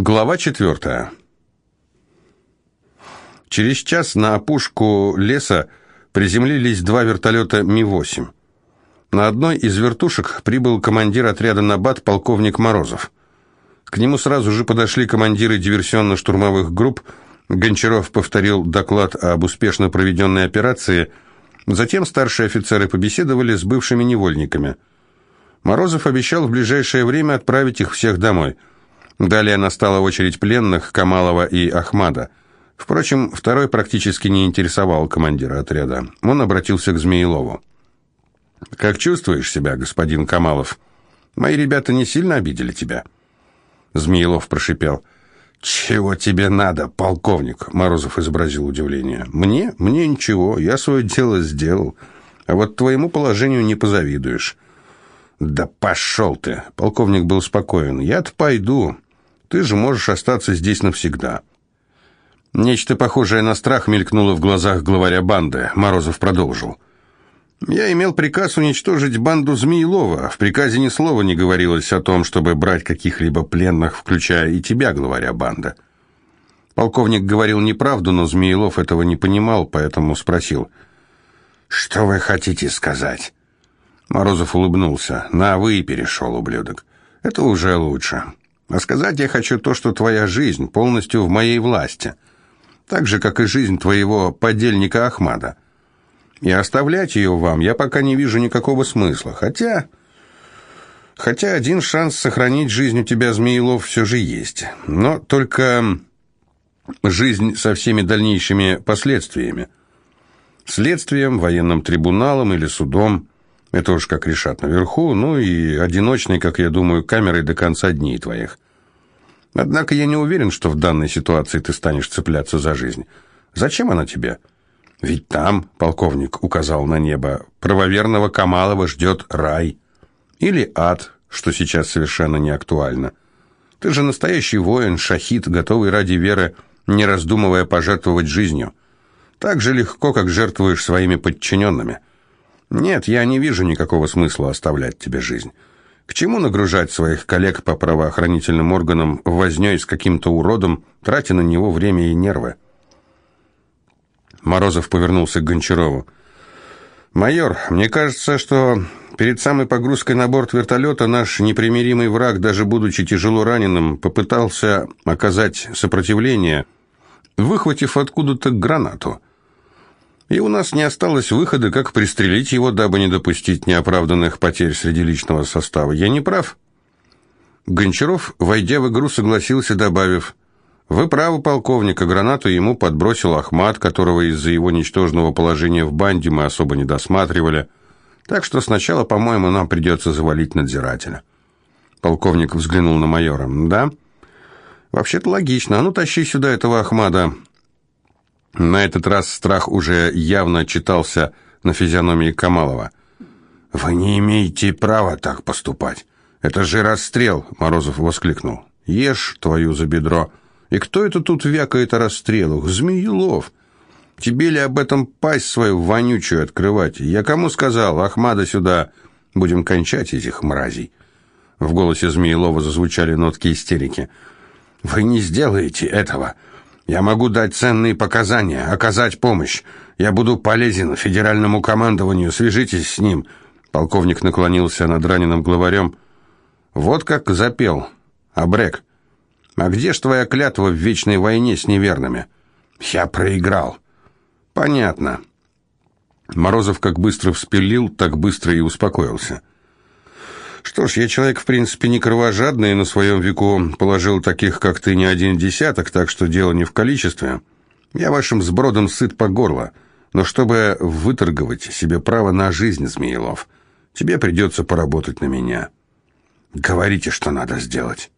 Глава четвертая. Через час на опушку леса приземлились два вертолета Ми-8. На одной из вертушек прибыл командир отряда «Набат» полковник Морозов. К нему сразу же подошли командиры диверсионно-штурмовых групп. Гончаров повторил доклад об успешно проведенной операции. Затем старшие офицеры побеседовали с бывшими невольниками. Морозов обещал в ближайшее время отправить их всех домой – Далее настала очередь пленных Камалова и Ахмада. Впрочем, второй практически не интересовал командира отряда. Он обратился к Змеилову. «Как чувствуешь себя, господин Камалов? Мои ребята не сильно обидели тебя?» Змеилов прошипел. «Чего тебе надо, полковник?» Морозов изобразил удивление. «Мне? Мне ничего. Я свое дело сделал. А вот твоему положению не позавидуешь». «Да пошел ты!» Полковник был спокоен. «Я-то пойду. Ты же можешь остаться здесь навсегда». Нечто похожее на страх мелькнуло в глазах главаря банды. Морозов продолжил. «Я имел приказ уничтожить банду Змеилова. В приказе ни слова не говорилось о том, чтобы брать каких-либо пленных, включая и тебя, главаря банды». Полковник говорил неправду, но Змеилов этого не понимал, поэтому спросил. «Что вы хотите сказать?» Морозов улыбнулся. «На «вы» перешел, ублюдок. Это уже лучше. А сказать я хочу то, что твоя жизнь полностью в моей власти. Так же, как и жизнь твоего подельника Ахмада. И оставлять ее вам я пока не вижу никакого смысла. Хотя... Хотя один шанс сохранить жизнь у тебя, Змеилов, все же есть. Но только жизнь со всеми дальнейшими последствиями. Следствием, военным трибуналом или судом. Это уж как решат наверху, ну и одиночной, как я думаю, камерой до конца дней твоих. Однако я не уверен, что в данной ситуации ты станешь цепляться за жизнь. Зачем она тебе? Ведь там, полковник указал на небо, правоверного Камалова ждет рай. Или ад, что сейчас совершенно не актуально. Ты же настоящий воин, шахид, готовый ради веры, не раздумывая пожертвовать жизнью. Так же легко, как жертвуешь своими подчиненными. Нет, я не вижу никакого смысла оставлять тебе жизнь. К чему нагружать своих коллег по правоохранительным органам вознёй с каким-то уродом, тратя на него время и нервы? Морозов повернулся к Гончарову. «Майор, мне кажется, что перед самой погрузкой на борт вертолета наш непримиримый враг, даже будучи тяжело раненым, попытался оказать сопротивление, выхватив откуда-то гранату и у нас не осталось выхода, как пристрелить его, дабы не допустить неоправданных потерь среди личного состава. Я не прав?» Гончаров, войдя в игру, согласился, добавив, «Вы правы, полковник, а гранату ему подбросил Ахмат, которого из-за его ничтожного положения в банде мы особо не досматривали. Так что сначала, по-моему, нам придется завалить надзирателя». Полковник взглянул на майора. «Да?» «Вообще-то логично. А ну, тащи сюда этого Ахмада. На этот раз страх уже явно читался на физиономии Камалова. «Вы не имеете права так поступать. Это же расстрел!» — Морозов воскликнул. «Ешь твою за бедро! И кто это тут вякает о расстрелах? Змеелов! Тебе ли об этом пасть свою вонючую открывать? Я кому сказал? Ахмада сюда! Будем кончать этих мразей!» В голосе Змеелова зазвучали нотки истерики. «Вы не сделаете этого!» Я могу дать ценные показания, оказать помощь. Я буду полезен федеральному командованию. Свяжитесь с ним. Полковник наклонился над раненым главарем. Вот как запел. Абрек. А где ж твоя клятва в вечной войне с неверными? Я проиграл. Понятно. Морозов как быстро вспилил, так быстро и успокоился. Что ж, я человек, в принципе, не кровожадный, на своем веку положил таких, как ты, не один десяток, так что дело не в количестве. Я вашим сбродом сыт по горло, но чтобы выторговать себе право на жизнь, Змеилов, тебе придется поработать на меня. Говорите, что надо сделать.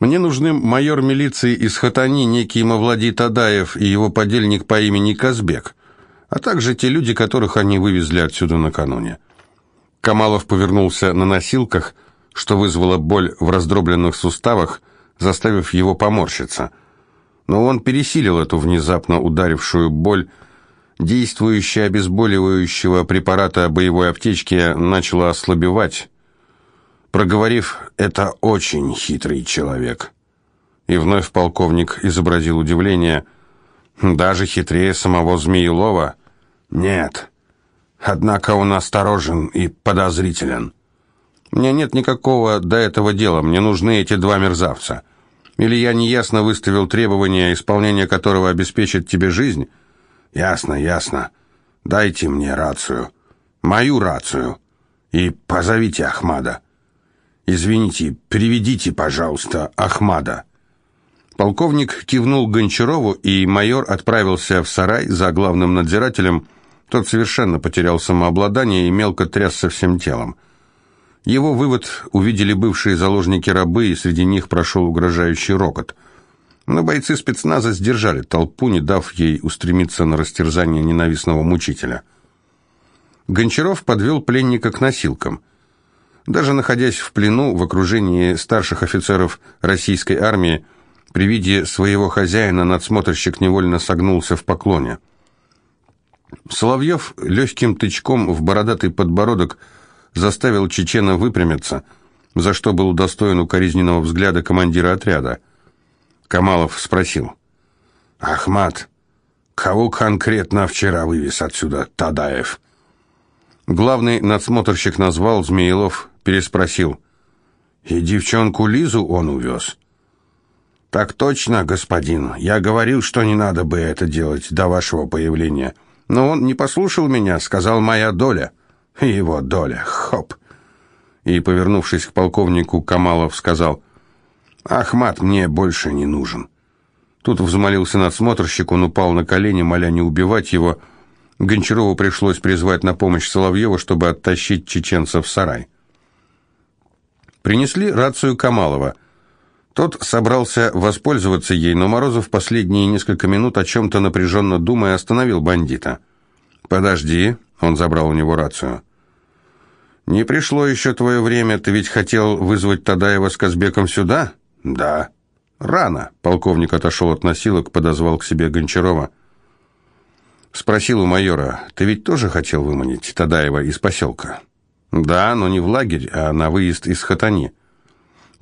Мне нужны майор милиции из Хатани, некий Мавлади Тадаев и его подельник по имени Казбек, а также те люди, которых они вывезли отсюда накануне. Камалов повернулся на носилках, что вызвало боль в раздробленных суставах, заставив его поморщиться. Но он пересилил эту внезапно ударившую боль. Действующее обезболивающего препарата боевой аптечки начало ослабевать. Проговорив «это очень хитрый человек», И вновь полковник изобразил удивление. Даже хитрее самого Змеелова? Нет. Однако он осторожен и подозрителен. Мне нет никакого до этого дела, мне нужны эти два мерзавца. Или я неясно выставил требования, исполнение которого обеспечит тебе жизнь? Ясно, ясно. Дайте мне рацию. Мою рацию. И позовите Ахмада. Извините, приведите, пожалуйста, Ахмада. Полковник кивнул Гончарову, и майор отправился в сарай за главным надзирателем. Тот совершенно потерял самообладание и мелко трясся всем телом. Его вывод увидели бывшие заложники-рабы, и среди них прошел угрожающий рокот. Но бойцы спецназа сдержали толпу, не дав ей устремиться на растерзание ненавистного мучителя. Гончаров подвел пленника к носилкам. Даже находясь в плену в окружении старших офицеров российской армии, при виде своего хозяина надсмотрщик невольно согнулся в поклоне. Соловьев легким тычком в бородатый подбородок заставил чечена выпрямиться, за что был удостоен укоризненного взгляда командира отряда. Камалов спросил. «Ахмат, кого конкретно вчера вывез отсюда Тадаев?» Главный надсмотрщик назвал, Змеилов переспросил. «И девчонку Лизу он увез?» «Так точно, господин. Я говорил, что не надо бы это делать до вашего появления. Но он не послушал меня, сказал моя доля. Его доля. Хоп!» И, повернувшись к полковнику, Камалов сказал, «Ахмат мне больше не нужен». Тут взмолился надсмотрщик, он упал на колени, моля не убивать его. Гончарову пришлось призвать на помощь Соловьева, чтобы оттащить чеченца в сарай. Принесли рацию Камалова – тот собрался воспользоваться ей, но Морозов последние несколько минут о чем-то напряженно думая остановил бандита. «Подожди», — он забрал у него рацию. «Не пришло еще твое время, ты ведь хотел вызвать Тадаева с Казбеком сюда?» «Да». «Рано», — полковник отошел от носилок, подозвал к себе Гончарова. Спросил у майора, «Ты ведь тоже хотел выманить Тадаева из поселка?» «Да, но не в лагерь, а на выезд из Хатани».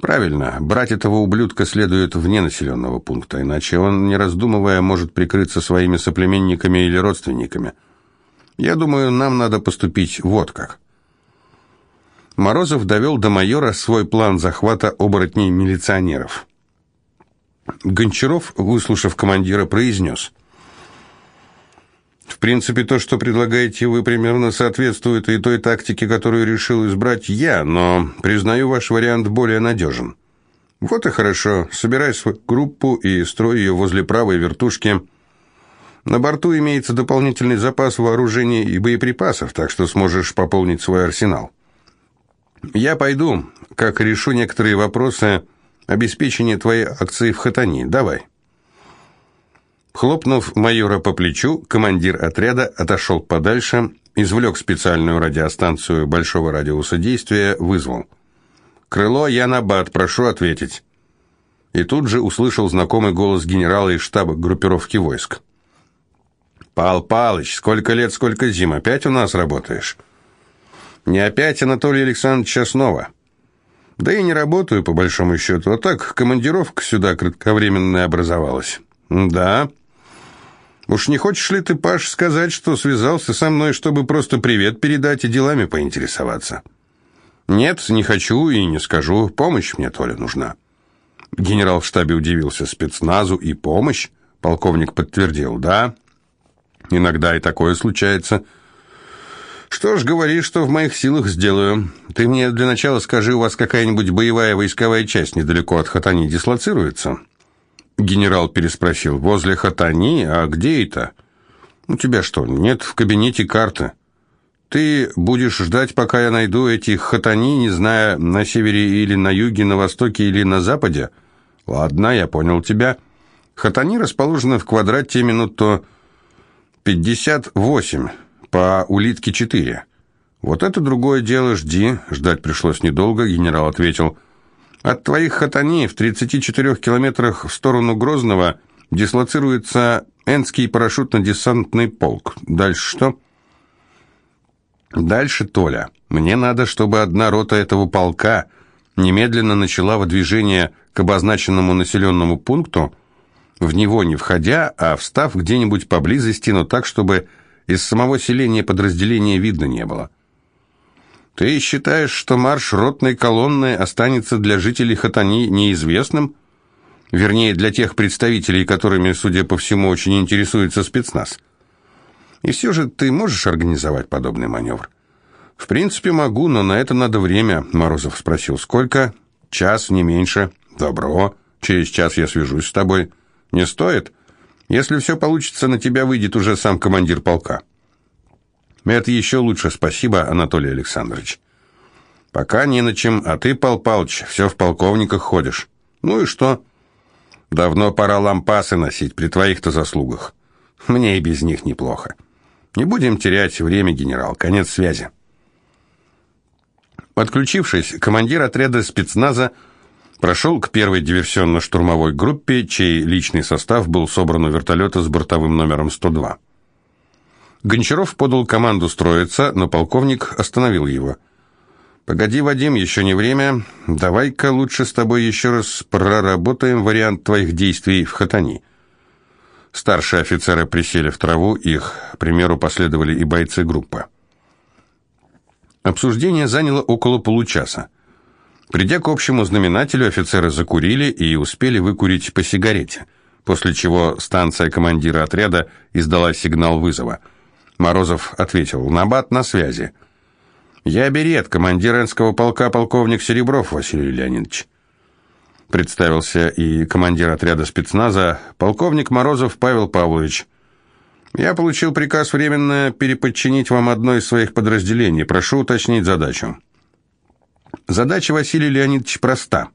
Правильно, брать этого ублюдка следует вне населенного пункта, иначе он, не раздумывая, может прикрыться своими соплеменниками или родственниками. Я думаю, нам надо поступить вот как. Морозов довел до майора свой план захвата оборотней-милиционеров. Гончаров, выслушав командира, произнес. В принципе, то, что предлагаете вы, примерно соответствует и той тактике, которую решил избрать я, но, признаю, ваш вариант более надежен. Вот и хорошо. Собирай свою группу и строй ее возле правой вертушки. На борту имеется дополнительный запас вооружений и боеприпасов, так что сможешь пополнить свой арсенал. Я пойду, как решу некоторые вопросы обеспечения твоей акции в Хатани. Давай. Хлопнув майора по плечу, командир отряда отошел подальше, извлек специальную радиостанцию большого радиуса действия, вызвал. «Крыло, я на бат, прошу ответить». И тут же услышал знакомый голос генерала из штаба группировки войск. «Пал Палыч, сколько лет, сколько зим, опять у нас работаешь?» «Не опять, Анатолий Александрович, снова». «Да и не работаю, по большому счету, а так командировка сюда кратковременная образовалась». «Да», Уж не хочешь ли ты, Паш, сказать, что связался со мной, чтобы просто привет передать и делами поинтересоваться? Нет, не хочу и не скажу. Помощь мне, Толя, нужна. Генерал в штабе удивился спецназу и помощь. Полковник подтвердил, да. Иногда и такое случается. Что ж, говори, что в моих силах сделаю. Ты мне для начала скажи, у вас какая-нибудь боевая войсковая часть недалеко от Хатани дислоцируется? Генерал переспросил. «Возле Хатани? А где это?» «У тебя что, нет в кабинете карты?» «Ты будешь ждать, пока я найду эти Хатани, не зная, на севере или на юге, на востоке или на западе?» «Ладно, я понял тебя. Хатани расположены в квадрате минут то 58, по улитке 4. Вот это другое дело, жди». Ждать пришлось недолго, генерал ответил – от твоих хатани в 34 километрах в сторону Грозного дислоцируется Энский парашютно-десантный полк. Дальше что? Дальше, Толя, мне надо, чтобы одна рота этого полка немедленно начала выдвижение к обозначенному населенному пункту, в него не входя, а встав где-нибудь поблизости, но так, чтобы из самого селения подразделения видно не было. «Ты считаешь, что марш ротной колонны останется для жителей Хатани неизвестным?» Вернее, для тех представителей, которыми, судя по всему, очень интересуется спецназ. И все же ты можешь организовать подобный маневр? В принципе, могу, но на это надо время, Морозов спросил. Сколько? Час, не меньше. Добро. Через час я свяжусь с тобой. Не стоит? Если все получится, на тебя выйдет уже сам командир полка. Это еще лучше, спасибо, Анатолий Александрович. Пока не на чем, а ты, Пал Палыч, все в полковниках ходишь. Ну и что? Давно пора лампасы носить при твоих-то заслугах. Мне и без них неплохо. Не будем терять время, генерал. Конец связи. Отключившись, командир отряда спецназа прошел к первой диверсионно-штурмовой группе, чей личный состав был собран у вертолета с бортовым номером 102. Гончаров подал команду строиться, но полковник остановил его – «Погоди, Вадим, еще не время. Давай-ка лучше с тобой еще раз проработаем вариант твоих действий в Хатани». Старшие офицеры присели в траву, их примеру последовали и бойцы группы. Обсуждение заняло около получаса. Придя к общему знаменателю, офицеры закурили и успели выкурить по сигарете, после чего станция командира отряда издала сигнал вызова. Морозов ответил «Набат на связи». «Я Берет, командир Энского полка, полковник Серебров Василий Леонидович». Представился и командир отряда спецназа, полковник Морозов Павел Павлович. «Я получил приказ временно переподчинить вам одно из своих подразделений. Прошу уточнить задачу». Задача Василия Леонидовича проста.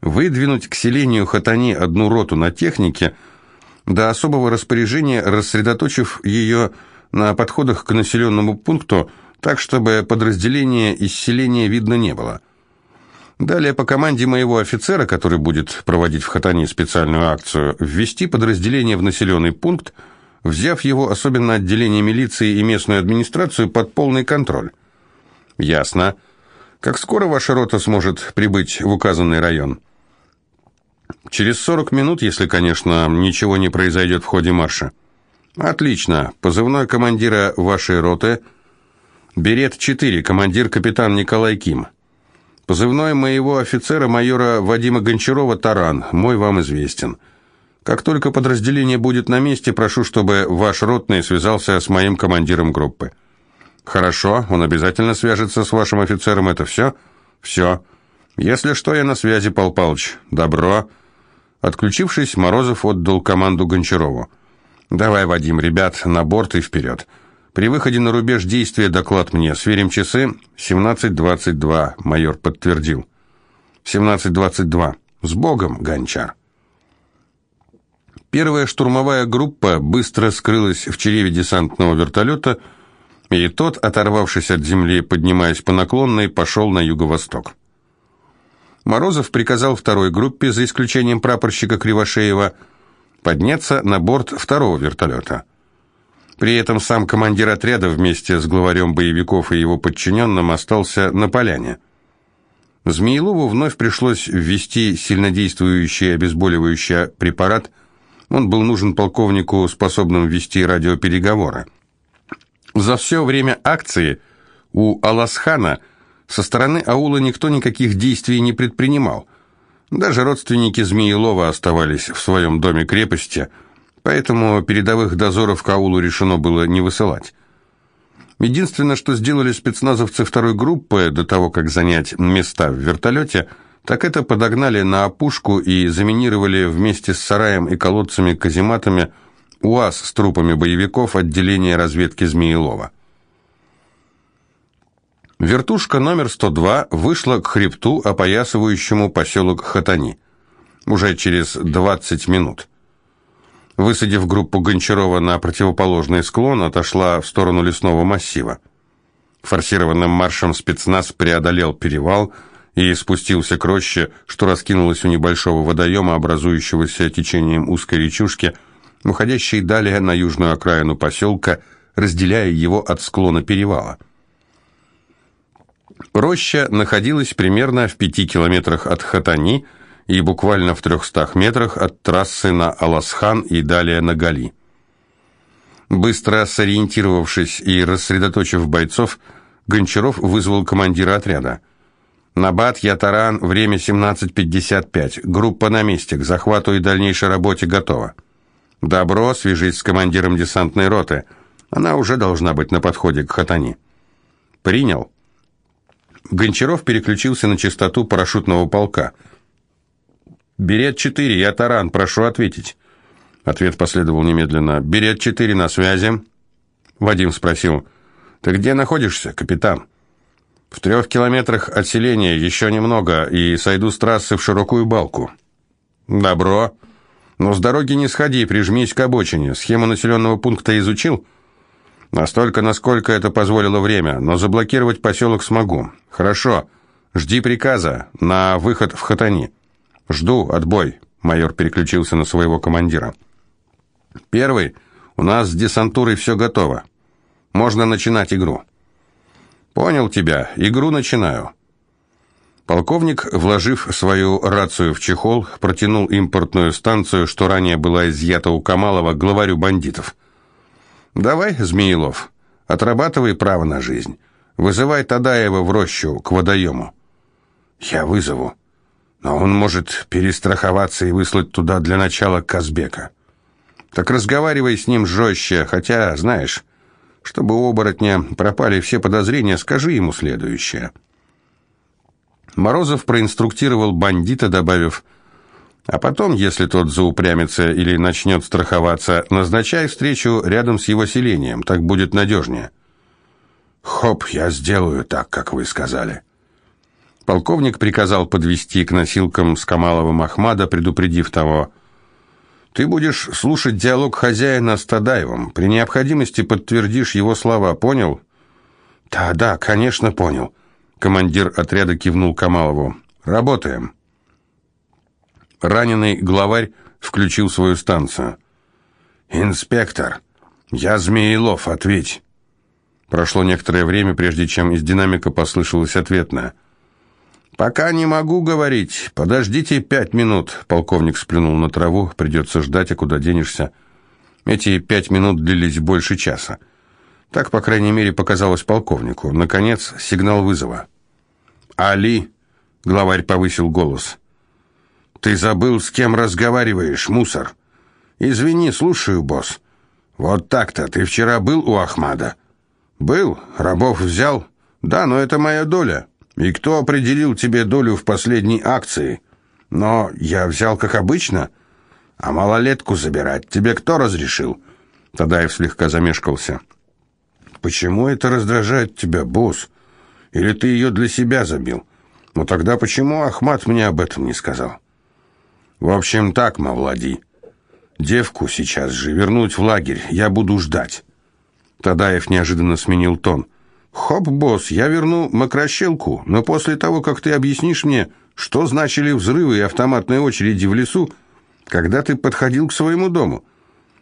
Выдвинуть к селению Хатани одну роту на технике, до особого распоряжения рассредоточив ее на подходах к населенному пункту, так, чтобы подразделение из селения видно не было. Далее по команде моего офицера, который будет проводить в Хатане специальную акцию, ввести подразделение в населенный пункт, взяв его, особенно отделение милиции и местную администрацию, под полный контроль. Ясно. Как скоро ваша рота сможет прибыть в указанный район? Через 40 минут, если, конечно, ничего не произойдет в ходе марша. Отлично. Позывной командира вашей роты – Берет-4, командир капитан Николай Ким. Позывной моего офицера майора Вадима Гончарова «Таран», мой вам известен. Как только подразделение будет на месте, прошу, чтобы ваш ротный связался с моим командиром группы. Хорошо, он обязательно свяжется с вашим офицером, это все? Все. Если что, я на связи, Пал Палыч. Добро. Отключившись, Морозов отдал команду Гончарову. Давай, Вадим, ребят, на борт и вперед. При выходе на рубеж действия доклад мне. Сверим часы. 17.22, майор подтвердил. 17.22. С Богом, Гончар. Первая штурмовая группа быстро скрылась в чреве десантного вертолета, и тот, оторвавшись от земли, поднимаясь по наклонной, пошел на юго-восток. Морозов приказал второй группе, за исключением прапорщика Кривошеева, подняться на борт второго вертолета – при этом сам командир отряда вместе с главарем боевиков и его подчиненным остался на поляне. Змеилову вновь пришлось ввести сильнодействующий обезболивающий препарат. Он был нужен полковнику, способным вести радиопереговоры. За все время акции у Аласхана со стороны аула никто никаких действий не предпринимал. Даже родственники Змеилова оставались в своем доме-крепости – поэтому передовых дозоров к аулу решено было не высылать. Единственное, что сделали спецназовцы второй группы до того, как занять места в вертолете, так это подогнали на опушку и заминировали вместе с сараем и колодцами-казематами УАЗ с трупами боевиков отделения разведки Змеелова. Вертушка номер 102 вышла к хребту, опоясывающему поселок Хатани. Уже через 20 минут. Высадив группу Гончарова на противоположный склон, отошла в сторону лесного массива. Форсированным маршем спецназ преодолел перевал и спустился к роще, что раскинулось у небольшого водоема, образующегося течением узкой речушки, уходящей далее на южную окраину поселка, разделяя его от склона перевала. Роща находилась примерно в пяти километрах от Хатани и буквально в трехстах метрах от трассы на Аласхан и далее на Гали. Быстро сориентировавшись и рассредоточив бойцов, Гончаров вызвал командира отряда. «Набат, я таран, время 17.55. Группа на месте, к захвату и дальнейшей работе готова». «Добро, свяжись с командиром десантной роты. Она уже должна быть на подходе к Хатани». «Принял». Гончаров переключился на частоту парашютного полка. «Берет-4, я таран, прошу ответить». Ответ последовал немедленно. «Берет-4 на связи». Вадим спросил, «Ты где находишься, капитан?» «В трех километрах от селения, еще немного, и сойду с трассы в широкую балку». «Добро. Но с дороги не сходи, прижмись к обочине. Схему населенного пункта изучил?» «Настолько, насколько это позволило время, но заблокировать поселок смогу». «Хорошо. Жди приказа на выход в Хатани». «Жду. Отбой». Майор переключился на своего командира. Первый. У нас с десантурой все готово. Можно начинать игру. Понял тебя. Игру начинаю. Полковник, вложив свою рацию в чехол, протянул импортную станцию, что ранее была изъята у Камалова, главарю бандитов. «Давай, Змеилов, отрабатывай право на жизнь. Вызывай Тадаева в рощу, к водоему». «Я вызову. Но он может перестраховаться и выслать туда для начала Казбека». Так разговаривай с ним жестче, хотя, знаешь, чтобы у оборотня пропали все подозрения, скажи ему следующее. Морозов проинструктировал бандита, добавив, а потом, если тот заупрямится или начнет страховаться, назначай встречу рядом с его селением, так будет надежнее. Хоп, я сделаю так, как вы сказали. Полковник приказал подвести к носилкам с Камаловым Ахмада, предупредив того, ты будешь слушать диалог хозяина с Тадаевым. При необходимости подтвердишь его слова, понял? Да, да, конечно, понял. Командир отряда кивнул Камалову. Работаем. Раненый главарь включил свою станцию. Инспектор, я Змеилов, ответь. Прошло некоторое время, прежде чем из динамика послышалось ответное. «Пока не могу говорить. Подождите пять минут». Полковник сплюнул на траву. «Придется ждать, а куда денешься?» Эти пять минут длились больше часа. Так, по крайней мере, показалось полковнику. Наконец, сигнал вызова. «Али!» — главарь повысил голос. «Ты забыл, с кем разговариваешь, мусор?» «Извини, слушаю, босс». «Вот так-то. Ты вчера был у Ахмада?» «Был. Рабов взял?» «Да, но это моя доля». И кто определил тебе долю в последней акции? Но я взял как обычно. А малолетку забирать тебе кто разрешил? Тадаев слегка замешкался. Почему это раздражает тебя, босс? Или ты ее для себя забил? Ну тогда почему Ахмат мне об этом не сказал? В общем, так, Мавлади. Девку сейчас же вернуть в лагерь. Я буду ждать. Тадаев неожиданно сменил тон. «Хоп, босс, я верну макрощелку, но после того, как ты объяснишь мне, что значили взрывы и автоматные очереди в лесу, когда ты подходил к своему дому,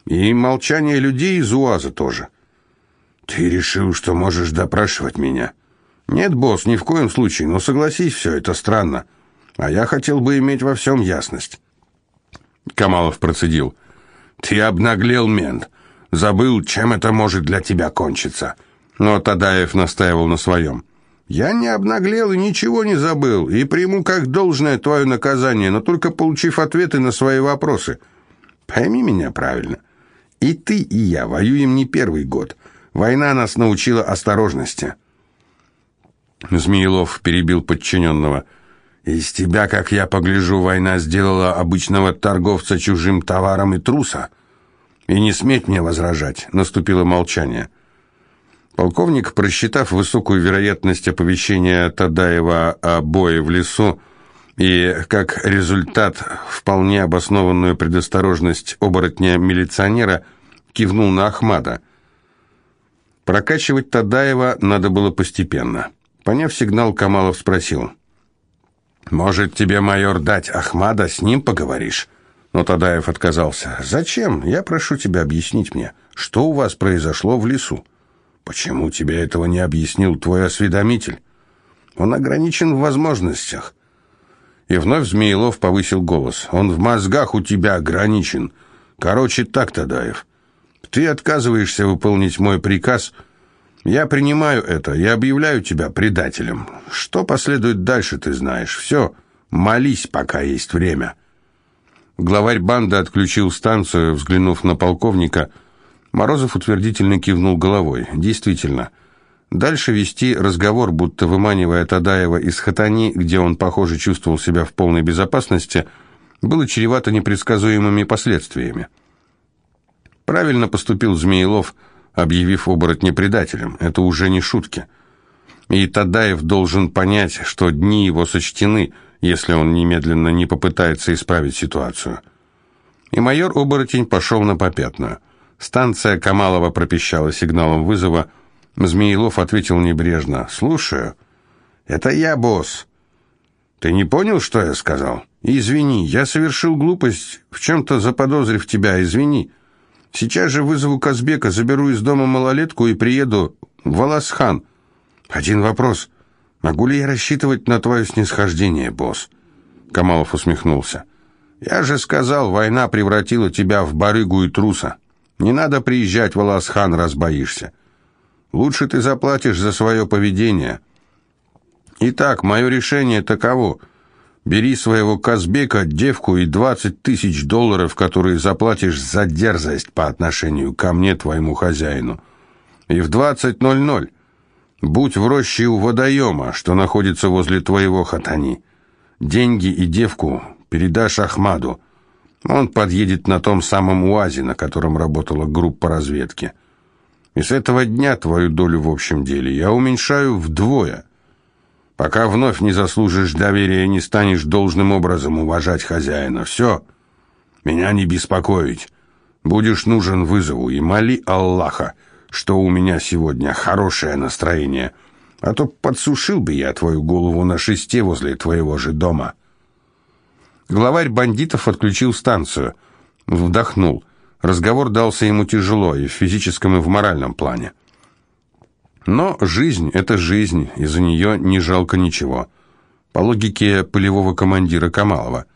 и молчание людей из УАЗа тоже». «Ты решил, что можешь допрашивать меня?» «Нет, босс, ни в коем случае, но согласись, все это странно. А я хотел бы иметь во всем ясность». Камалов процедил. «Ты обнаглел, мент. Забыл, чем это может для тебя кончиться». Но Тадаев настаивал на своем. «Я не обнаглел и ничего не забыл, и приму как должное твое наказание, но только получив ответы на свои вопросы. Пойми меня правильно. И ты, и я воюем не первый год. Война нас научила осторожности». Змеилов перебил подчиненного. «Из тебя, как я погляжу, война сделала обычного торговца чужим товаром и труса. И не сметь мне возражать». Наступило молчание. Полковник, просчитав высокую вероятность оповещения Тадаева о бое в лесу и, как результат, вполне обоснованную предосторожность оборотня-милиционера, кивнул на Ахмада. Прокачивать Тадаева надо было постепенно. Поняв сигнал, Камалов спросил. «Может, тебе, майор, дать Ахмада, с ним поговоришь?» Но Тадаев отказался. «Зачем? Я прошу тебя объяснить мне, что у вас произошло в лесу?» Почему тебе этого не объяснил твой осведомитель? Он ограничен в возможностях. И вновь Змеилов повысил голос. Он в мозгах у тебя ограничен. Короче, так, Тадаев. Ты отказываешься выполнить мой приказ. Я принимаю это и объявляю тебя предателем. Что последует дальше, ты знаешь. Все, молись, пока есть время». Главарь банды отключил станцию, взглянув на полковника. Морозов утвердительно кивнул головой. Действительно. Дальше вести разговор, будто выманивая Тадаева из Хатани, где он, похоже, чувствовал себя в полной безопасности, было чревато непредсказуемыми последствиями. Правильно поступил Змеилов, объявив оборотня предателем. Это уже не шутки. И Тадаев должен понять, что дни его сочтены, если он немедленно не попытается исправить ситуацию. И майор-оборотень пошел на попятную. Станция Камалова пропищала сигналом вызова. Змеилов ответил небрежно. «Слушаю». «Это я, босс». «Ты не понял, что я сказал?» «Извини, я совершил глупость, в чем-то заподозрив тебя, извини». Сейчас же вызову Казбека, заберу из дома малолетку и приеду в Аласхан. Один вопрос. Могу ли я рассчитывать на твое снисхождение, босс? Камалов усмехнулся. Я же сказал, война превратила тебя в барыгу и труса. Не надо приезжать в Аласхан, раз боишься. Лучше ты заплатишь за свое поведение. Итак, мое решение таково — Бери своего Казбека, девку и двадцать тысяч долларов, которые заплатишь за дерзость по отношению ко мне, твоему хозяину. И в двадцать ноль ноль будь в роще у водоема, что находится возле твоего хатани. Деньги и девку передашь Ахмаду. Он подъедет на том самом УАЗе, на котором работала группа разведки. И с этого дня твою долю в общем деле я уменьшаю вдвое – пока вновь не заслужишь доверия и не станешь должным образом уважать хозяина. Все, меня не беспокоить. Будешь нужен вызову и моли Аллаха, что у меня сегодня хорошее настроение, а то подсушил бы я твою голову на шесте возле твоего же дома». Главарь бандитов отключил станцию, вдохнул. Разговор дался ему тяжело и в физическом, и в моральном плане. Но жизнь – это жизнь, и за нее не жалко ничего. По логике полевого командира Камалова.